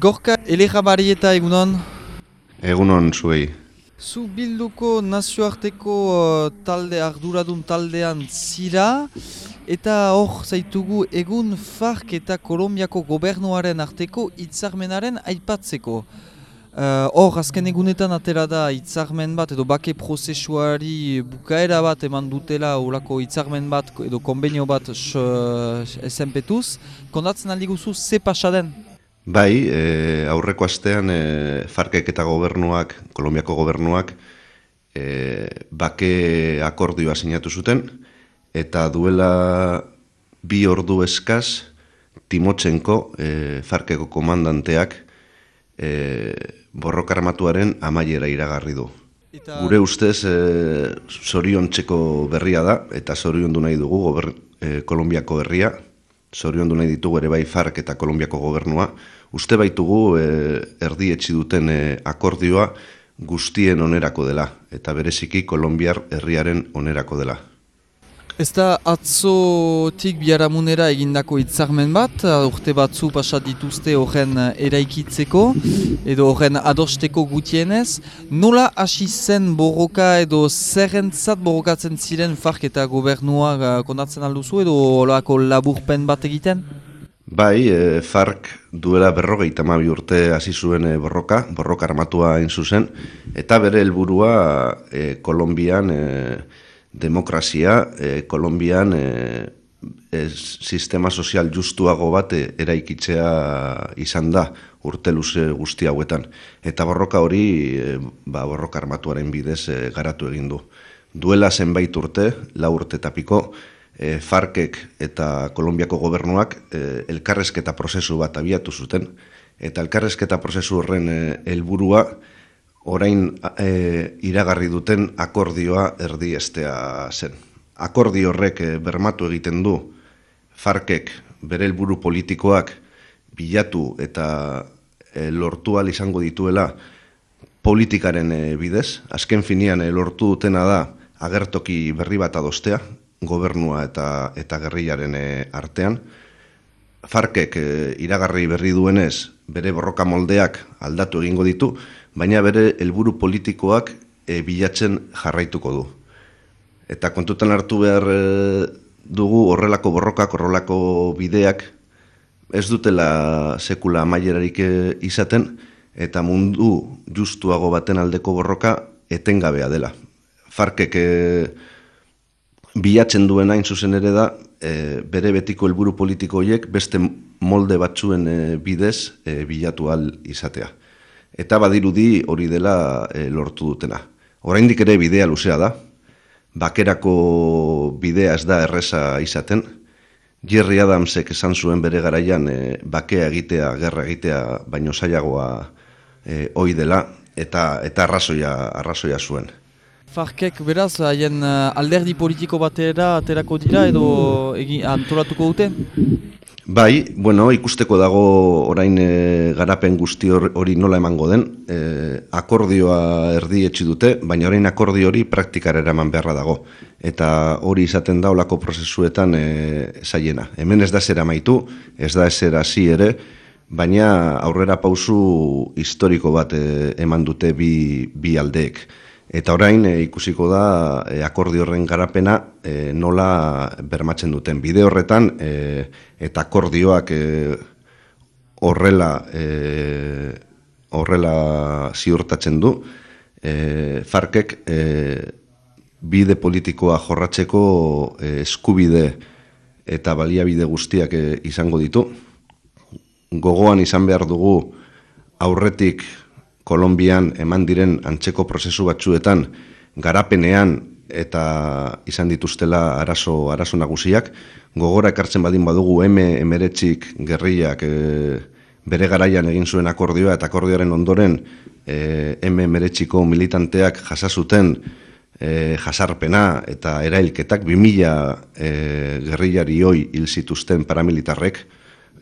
Gorka Elejabari eta egunon, Egunon zuei. zu bilduko nazioarteko uh, talde arduradun taldean zira, eta hor zaitugu egun FARC eta Kolombiako gobernuaren arteko hitzarmenaren aipatzeko. Uh, Hor, azken egunetan atera da hitzarmen bat edo bake prozesuari bukaera bat eman dutela olako hitzarmen bat edo konbenio bat esenpetuz. Kondatzen aldi guzu ze pasa den? Bai, e, aurreko astean e, Farkek eta gobernuak, Kolombiako gobernuak, e, bake akordioa sinatu zuten, eta duela bi ordu eskaz, Timotxenko, e, Farkeko komandanteak, e, borroka armatuaren amaiera iragarri du. Eta Gure ustez, e, zoriontzeko berria da, eta zoriondu nahi dugu gober, e, Kolombiako herria, zoriondu nahi ditugu ere bai FARC eta Kolombiako gobernua. Uste baitugu e, erdi etxi duten e, akordioa guztien onerako dela, eta bereziki Kolombiar herriaren onerako dela. Ez da atzotik biharamunera egindako hitzarmen bat, urte batzu pasat dituzte horren eraikitzeko edo horren adosteko gutienez. Nola hasi zen borroka edo zerrentzat borrokatzen ziren FARC eta gobernua uh, kondatzen alduzu edo olako laburpen bat egiten? Bai, e, FARC duela berrogeita hamabi urte hasi zuen e, borroka, borroka armatua hain zuzen, eta bere helburua e, Kolombian e, demokrazia, e, Kolombian e, e, sistema sozial justuago bat e, eraikitzea izan da urte luze guzti hauetan. Eta borroka hori, e, ba, borroka armatuaren bidez e, garatu egin du. Duela zenbait urte, lau urte eta piko, e, Farkek eta Kolombiako gobernuak e, elkarrezketa prozesu bat abiatu zuten, eta elkarrezketa prozesu horren e, helburua orain e, iragarri duten akordioa erdiestea zen. Akordio horrek e, bermatu egiten du Farkek bere helburu politikoak bilatu eta e, lortu ahal izango dituela politikaren e, bidez. Azken finean e, lortu dutena da agertoki berri bat adostea, gobernua eta, eta gerrilaren e, artean. Farkek iragarri berri duenez, bere borroka moldeak aldatu egingo ditu, baina bere helburu politikoak e, bilatzen jarraituko du. Eta kontutan hartu behar e, dugu horrelako borrokak, horrelako bideak, ez dutela sekula amaierarik e, izaten, eta mundu justuago baten aldeko borroka etengabea dela. Farkek e, bilatzen duen hain zuzen ere da, e, bere betiko helburu politiko horiek beste molde batzuen e, bidez e, bilatu ahal izatea. Eta badirudi hori dela e, lortu dutena. Oraindik ere bidea luzea da, bakerako bidea ez da erresa izaten, Jerry Adamsek esan zuen bere garaian e, bakea egitea, gerra egitea, baino zailagoa e, ohi dela, eta, eta arrazoia, arrazoia zuen. FARCek beraz, haien alderdi politiko batera aterako dira edo egin, antolatuko dute? Bai, bueno, ikusteko dago orain e, garapen guzti hor- hori nola emango den. E, akordioa erdi etxi dute, baina orain akordio hori praktikara eraman beharra dago. Eta hori izaten da olako prozesuetan e, zaiena. Hemen ez da zer amaitu, ez da ezer hasi ere, baina aurrera pausu historiko bat e, eman dute bi, bi aldeek. Eta orain e, ikusiko da e, akordio horren garapena e, nola bermatzen duten. Bide horretan e, eta akordioak e, horrela e, horrela ziurtatzen du e, Farkek e, bide politikoa jorratzeko eskubide eta baliabide guztiak izango ditu. Gogoan izan behar dugu aurretik Kolombian eman diren antzeko prozesu batzuetan garapenean eta izan dituztela arazo, arazo nagusiak. Gogora ekartzen badin badugu M emeretzik gerriak e, bere garaian egin zuen akordioa eta akordioaren ondoren e, M emeretziko militanteak jasazuten e, jasarpena eta erailketak 2000 e, gerrilari hoi hil zituzten paramilitarrek,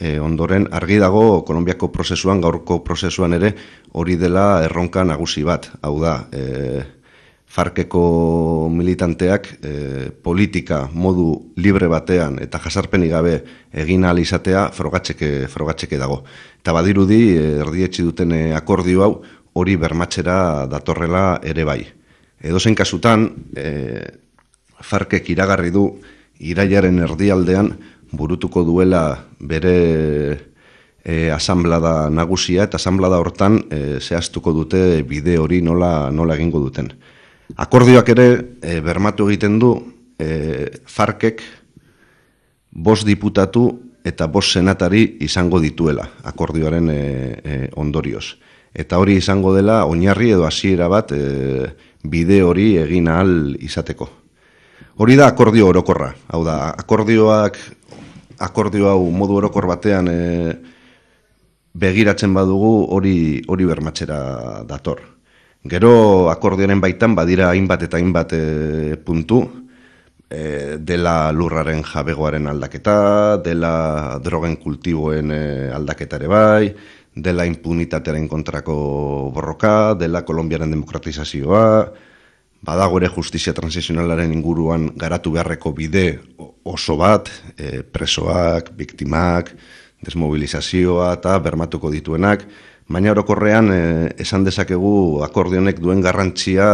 e, ondoren argi dago Kolombiako prozesuan, gaurko prozesuan ere hori dela erronka nagusi bat. Hau da, e, Farkeko militanteak e, politika modu libre batean eta jasarpenik gabe egin ahal izatea frogatzeke, frogatzeke dago. Eta badirudi, e, erdietxi duten e, akordio hau hori bermatxera datorrela ere bai. Edo zen kasutan, e, Farkek iragarri du iraiaren erdialdean burutuko duela bere e, asamblada nagusia eta asamblada hortan e, zehaztuko dute bide hori nola, nola egingo duten. Akordioak ere e, bermatu egiten du e, Farkek bost diputatu eta bost senatari izango dituela akordioaren e, e, ondorioz. Eta hori izango dela oinarri edo hasiera bat e, bide hori egin ahal izateko. Hori da akordio orokorra. Hau da, akordioak akordio hau modu orokor batean e, begiratzen badugu hori hori bermatzera dator. Gero akordioaren baitan badira hainbat eta hainbat e, puntu, e, dela lurraren jabegoaren aldaketa, dela drogen kultiboen e, aldaketa ere bai, dela impunitatearen kontrako borroka, dela kolombiaren demokratizazioa, badago ere justizia transizionalaren inguruan garatu beharreko bide oso bat, e, presoak, biktimak, desmobilizazioa eta bermatuko dituenak, baina orokorrean e, esan dezakegu akordionek duen garrantzia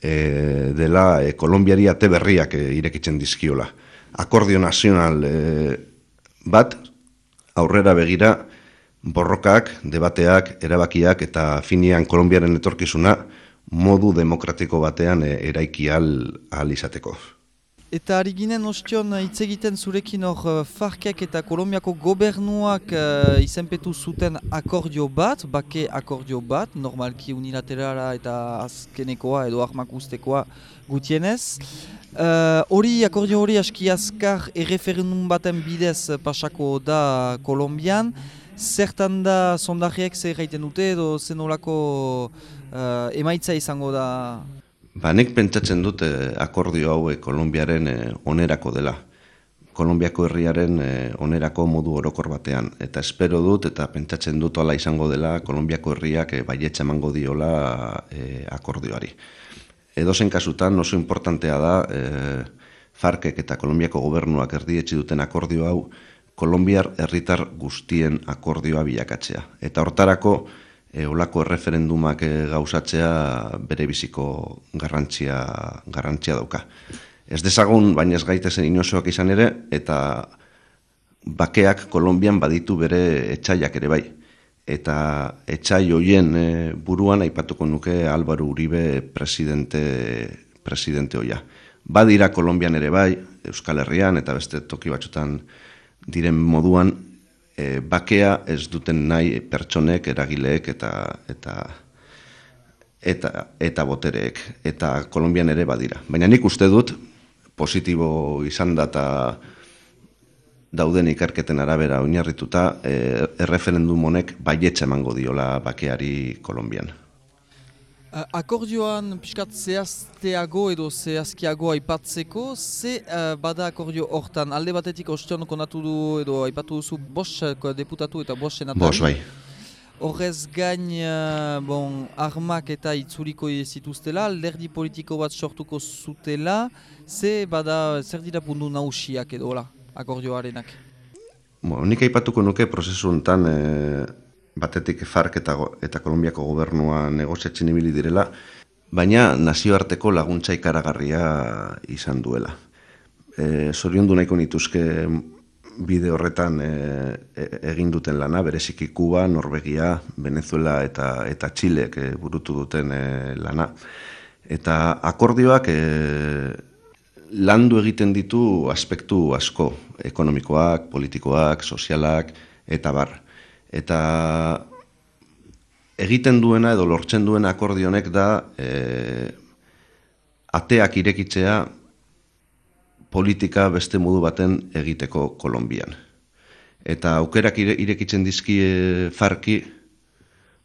e, dela e, Kolombiari ate berriak e, irekitzen dizkiola. Akordio nazional e, bat aurrera begira borrokak, debateak, erabakiak eta finian Kolombiaren etorkizuna modu demokratiko batean e, eraiki al izateko. Eta ari ginen ostion hitz egiten zurekin hor uh, Farkek eta Kolombiako gobernuak uh, izenpetu zuten akordio bat, bake akordio bat, normalki unilaterala eta azkenekoa edo ahmak ustekoa gutienez. Uh, hori akordio hori aski azkar erreferendum baten bidez pasako da Kolombian. Zertan da sondajeek zer gaiten dute edo zenolako uh, emaitza izango da Ba, nek pentsatzen dut eh, akordio hau eh, Kolombiaren eh, onerako dela. Kolombiako herriaren eh, onerako modu orokor batean. Eta espero dut eta pentsatzen dut ala izango dela Kolombiako herriak eh, baietxe emango diola eh, akordioari. Edo zen kasutan oso importantea da eh, Farkek eta Kolombiako gobernuak erdietxe duten akordio hau Kolombiar herritar guztien akordioa bilakatzea. Eta hortarako, e, olako erreferendumak e, gauzatzea bere biziko garrantzia, garrantzia dauka. Ez dezagun, baina ez gaitezen inosoak izan ere, eta bakeak Kolombian baditu bere etxaiak ere bai. Eta etxai hoien e, buruan aipatuko nuke Álvaro Uribe presidente, presidente hoia. Badira Kolombian ere bai, Euskal Herrian eta beste toki batzutan diren moduan, e, bakea ez duten nahi pertsonek, eragileek eta eta eta eta botereek eta Kolonbian ere badira. Baina nik uste dut positibo izan da ta dauden ikerketen arabera oinarrituta e, erreferendum honek baietxe emango diola bakeari Kolonbian. Uh, akordioan piskat zehazteago edo zehazkiago aipatzeko, ze uh, bada akordio hortan, alde batetik ostion konatu du edo aipatu duzu bos deputatu eta bos senatari? Bos, bai. Horrez gain, uh, bon, armak eta itzuliko zituztela, alderdi politiko bat sortuko zutela, ze bada, zer dira puntu nausiak edo, hola, akordioarenak? Bo, nik aipatuko nuke prozesu honetan, batetik FARC eta, eta Kolombiako gobernua negoziatzen ibili direla, baina nazioarteko laguntza ikaragarria izan duela. E, Zorion du nahiko nituzke bide horretan e, e, egin duten lana, bereziki Kuba, Norvegia, Venezuela eta eta Txilek e, burutu duten e, lana. Eta akordioak e, landu egiten ditu aspektu asko, ekonomikoak, politikoak, sozialak, eta bar eta egiten duena edo lortzen duena akordionek da e, ateak irekitzea politika beste modu baten egiteko Kolombian. Eta aukerak irekitzen dizkie farki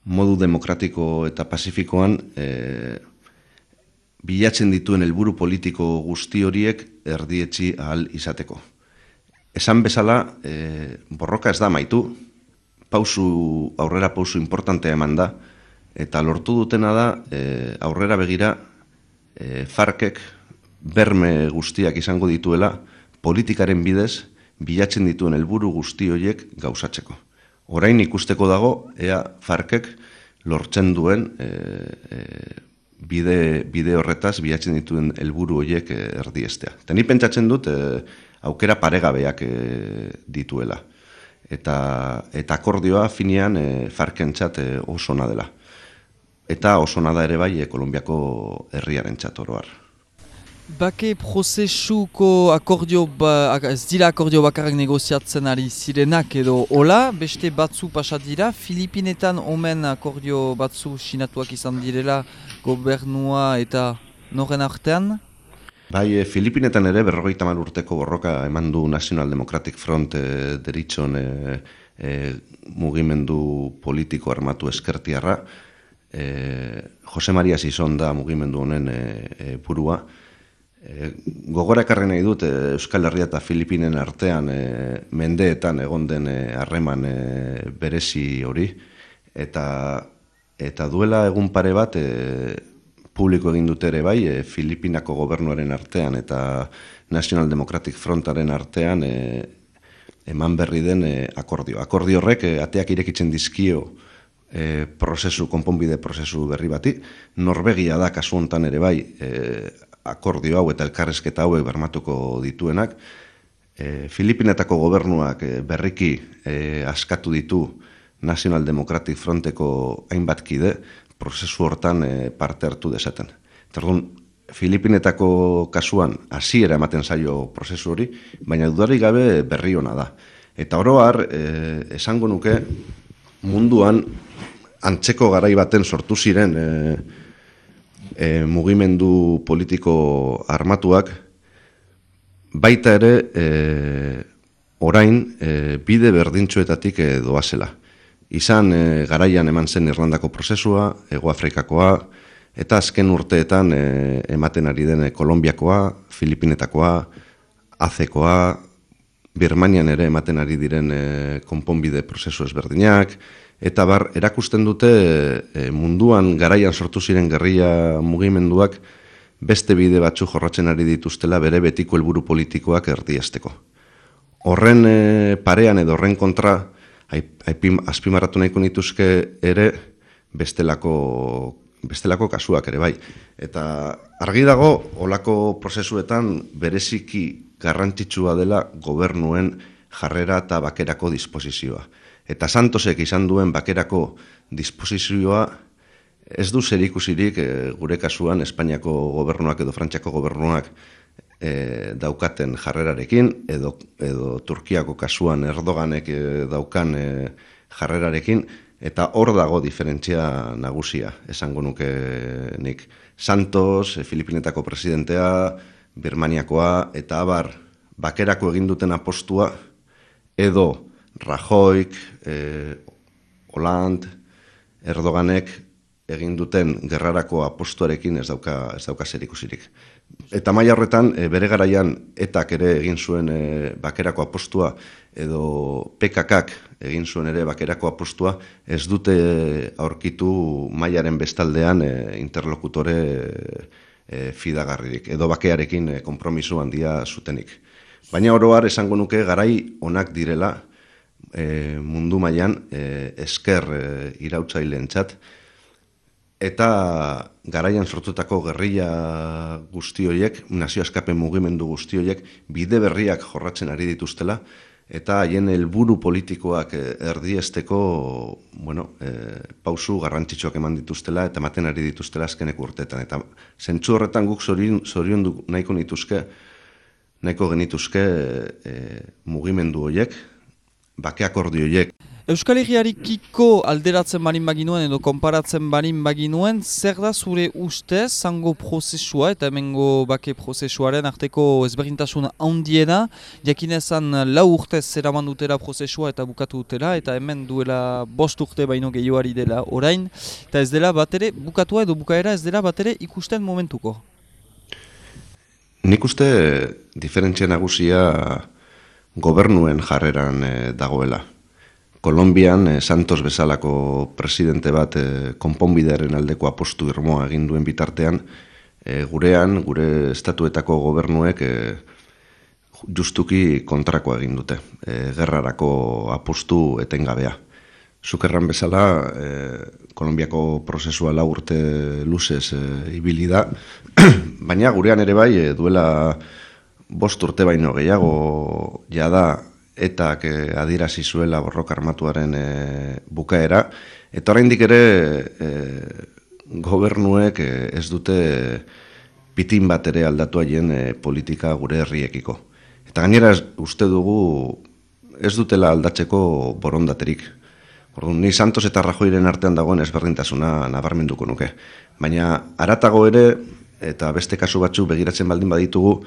modu demokratiko eta pasifikoan e, bilatzen dituen helburu politiko guzti horiek erdietzi ahal izateko. Esan bezala, e, borroka ez da maitu, pausu, aurrera pausu importantea eman da, eta lortu dutena da e, aurrera begira e, Farkek berme guztiak izango dituela politikaren bidez bilatzen dituen helburu guzti horiek gauzatzeko. Orain ikusteko dago ea Farkek lortzen duen e, e, bide, bide horretaz bilatzen dituen helburu horiek e, erdiestea. Eta ni pentsatzen dut e, aukera paregabeak e, dituela. Eta, eta akordioa finean e, Farkentzat e, oso dela. Eta oso da ere bai e, Kolombiako herriaren txatoroar. Bake prozesuko akordio, ba, ez dira akordio bakarrak negoziatzen ari zirenak edo hola, beste batzu pasa dira, Filipinetan omen akordio batzu sinatuak izan direla gobernua eta noren artean? Bai, e, Filipinetan ere berrogeita urteko borroka eman du National Democratic Front e, deritxon e, e, mugimendu politiko armatu eskertiarra. E, Jose Maria Sison da mugimendu honen e, e, burua. E, gogorakarri nahi dut Euskal Herria eta Filipinen artean e, mendeetan egon den harreman e, berezi hori eta eta duela egun pare bat e, publiko egin dut ere bai e, Filipinako gobernuaren artean eta National Democratic Frontaren artean e, eman berri den e, akordio. Akordio horrek e, ateak irekitzen dizkio e, prozesu, konponbide prozesu berri bati. Norvegia da kasu hontan ere bai e, akordio hau eta elkarrezketa hauek bermatuko dituenak. E, Filipinetako gobernuak e, berriki e, askatu ditu National Democratic Fronteko hainbat kide prozesu hortan e, parte hartu desaten. Terdun, Filipinetako kasuan hasiera ematen zaio prozesu hori, baina dudari gabe berri ona da. Eta oroar, e, esango nuke, munduan antzeko garai baten sortu ziren e, e, mugimendu politiko armatuak baita ere e, orain e, bide berdintxoetatik e, doazela. Izan e, garaian eman zen Irlandako prozesua, Ego Afrikakoa, eta azken urteetan e, ematen ari den Kolombiakoa, Filipinetakoa, Azekoa, Birmanian ere ematen ari diren e, konponbide prozesu ezberdinak, eta bar erakusten dute e, munduan garaian sortu ziren gerria mugimenduak beste bide batzu jorratzen ari dituztela bere betiko helburu politikoak erdiesteko. Horren e, parean edo horren kontra aipim, azpimarratu nahiko nituzke ere bestelako, bestelako kasuak ere bai. Eta argi dago olako prozesuetan bereziki garrantzitsua dela gobernuen jarrera eta bakerako disposizioa eta Santosek izan duen bakerako disposizioa ez du zer ikusirik eh, gure kasuan Espainiako gobernuak edo Frantziako gobernuak e, daukaten jarrerarekin edo, edo Turkiako kasuan Erdoganek e, daukan jarrerarekin eta hor dago diferentzia nagusia esango nuke nik Santos, Filipinetako presidentea, Birmaniakoa eta abar bakerako egin duten apostua edo Rajoik, e, Hollande, Erdoganek egin duten gerrarako apostuarekin ez dauka, ez dauka zer ikusirik. Eta maila horretan, e, bere garaian etak ere egin zuen e, bakerako apostua edo PKKak egin zuen ere bakerako apostua ez dute aurkitu mailaren bestaldean e, interlokutore e, fidagarririk edo bakearekin e, kompromisu handia zutenik. Baina oroar esango nuke garai onak direla e, mundu mailan e, esker e, irautzaileentzat eta garaian sortutako gerrilla guzti horiek, nazio askapen mugimendu guzti horiek bide berriak jorratzen ari dituztela eta haien helburu politikoak e, erdiesteko bueno, e, pausu garrantzitsuak eman dituztela eta ematen ari dituztela azkenek urteetan. Eta zentsu horretan guk zorion, zorion du nahiko nituzke, nahiko genituzke e, mugimendu horiek, bake akordioiek. Euskal Herriarikiko alderatzen barin baginuen edo konparatzen barin baginuen, zer da zure ustez zango prozesua eta hemengo bake prozesuaren arteko ezberdintasun handiena, jakinezan lau urtez zeraman dutela prozesua eta bukatu dutela, eta hemen duela bost urte baino gehioari dela orain, eta ez dela batere bukatua edo bukaera ez dela batere ikusten momentuko. Nik uste diferentzia nagusia gobernuen jarreran e, dagoela. Kolombian, e, Santos bezalako presidente bat e, konponbidearen aldeko apostu irmoa egin duen bitartean, e, gurean, gure estatuetako gobernuek e, justuki kontrako egin dute, e, gerrarako apustu etengabea. Zukerran bezala, e, Kolombiako prozesua la urte luzez e, ibili da, baina gurean ere bai e, duela bost urte baino gehiago jada eta e, adirazi zuela borrok armatuaren e, bukaera, eta oraindik ere e, gobernuek ez dute pitin bat ere aldatu haien e, politika gure herriekiko. Eta gainera uste dugu ez dutela aldatzeko borondaterik. Orduan, ni Santos eta Rajoiren artean dagoen ezberdintasuna nabarmenduko nuke. Baina aratago ere, eta beste kasu batzu begiratzen baldin baditugu,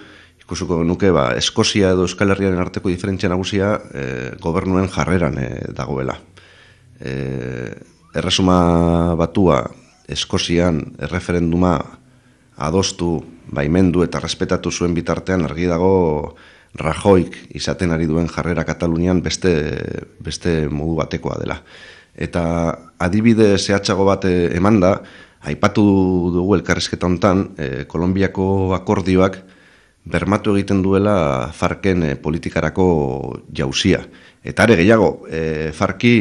ikusuko nuke ba, Eskozia edo Euskal Herriaren arteko diferentzia nagusia e, gobernuen jarreran e, dagoela. E, erresuma batua Eskozian erreferenduma adostu, baimendu eta respetatu zuen bitartean argi dago Rajoik izaten ari duen jarrera Katalunian beste, beste modu batekoa dela. Eta adibide zehatzago bat eman da, aipatu dugu elkarrezketa hontan, e, Kolombiako akordioak bermatu egiten duela Farken e, politikarako jauzia. Eta are gehiago, e, Farki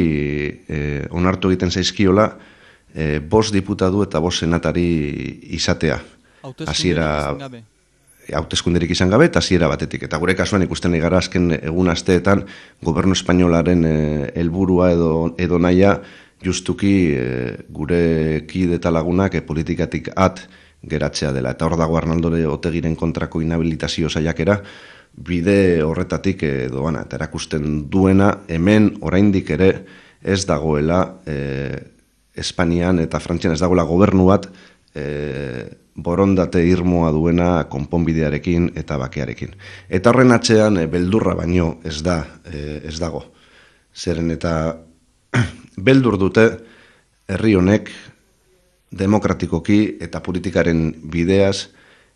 e, onartu egiten zaizkiola, e, bos diputadu eta bos senatari izatea. Hasiera hauteskunderik izan gabe eta hasiera batetik. Eta gure kasuan ikusten gara azken egun asteetan gobernu espainolaren eh, helburua edo, edo naia justuki e, gure kide eta lagunak e, politikatik at geratzea dela. Eta hor dago Arnaldore otegiren kontrako inhabilitazio saiakera bide horretatik e, doana. Eta erakusten duena hemen oraindik ere ez dagoela e, Espainian eta Frantzian ez dagoela gobernu bat borondate irmoa duena konponbidearekin eta bakearekin. Eta horren atzean eh, beldurra baino ez da e, ez dago. Zeren eta beldur dute herri honek demokratikoki eta politikaren bideaz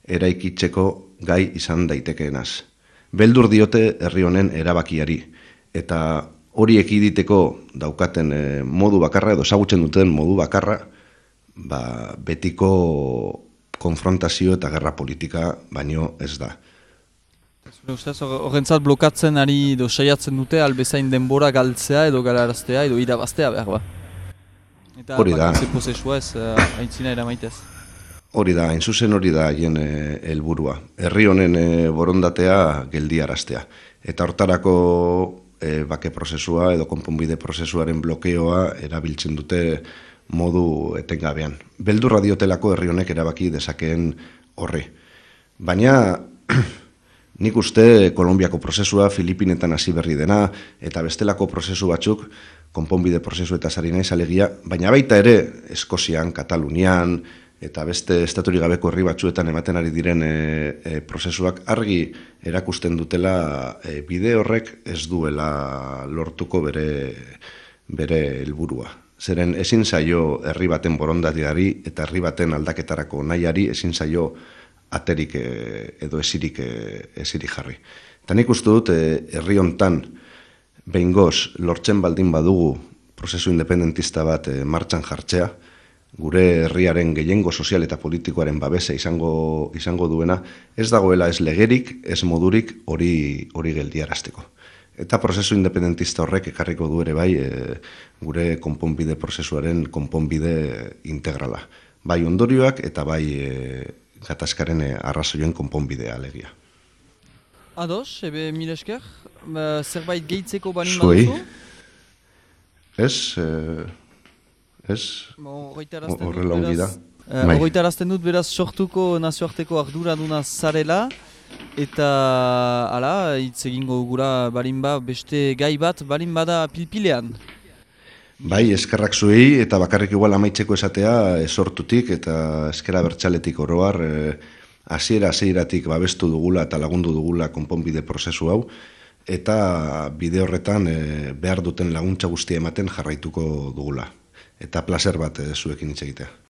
eraikitzeko gai izan daitekeenaz. Beldur diote herri honen erabakiari eta hori ekiditeko daukaten eh, modu bakarra edo ezagutzen duten modu bakarra ba, betiko konfrontazio eta gerra politika baino ez da. Horrentzat blokatzen ari edo saiatzen dute albezain denbora galtzea edo galaraztea edo irabaztea behar ba. Eta hori da. prozesua ez uh, eramaitez. Hori da, hain zuzen hori da haien eh, helburua. Herri honen e, borondatea geldiaraztea. Eta hortarako e, bake prozesua edo konponbide prozesuaren blokeoa erabiltzen dute modu etengabean. Beldurra diotelako herri honek erabaki dezakeen horri. Baina nik uste Kolombiako prozesua Filipinetan hasi berri dena eta bestelako prozesu batzuk konponbide prozesu eta zari nahi zalegia, baina baita ere Eskozian, Katalunian eta beste estaturi gabeko herri batzuetan ematen ari diren e, e, prozesuak argi erakusten dutela e, bide horrek ez duela lortuko bere bere helburua. Zeren ezin zaio herri baten borondateari eta herri baten aldaketarako nahiari ezin zaio aterik eh, edo esirik, eh, esirik jarri. Eta nik uste dut eh, herri hontan behin goz lortzen baldin badugu prozesu independentista bat martxan jartzea, gure herriaren gehiengo sozial eta politikoaren babese izango, izango duena, ez dagoela ez legerik, ez modurik hori hori geldiarazteko. Eta prozesu independentista horrek ekarriko du ere bai e, gure konponbide prozesuaren konponbide integrala. Bai ondorioak eta bai e, gatazkaren e, arrazoien konponbidea alegia. Ados, ebe mil esker, ba, zerbait gehitzeko bani baduzu? Ez, e, ez, horrela ongi da. Horretarazten dut beraz sortuko nazioarteko ardura duna zarela, Eta, ala, hitz egingo gura balimba beste gai bat balimba da pilpilean. Bai, eskerrak zuei eta bakarrik igual amaitzeko esatea esortutik eta eskera bertxaletik oroar eh, hasiera hasieratik babestu dugula eta lagundu dugula konponbide prozesu hau eta bide horretan eh, behar duten laguntza guztia ematen jarraituko dugula. Eta placer bat zuekin hitz egitea.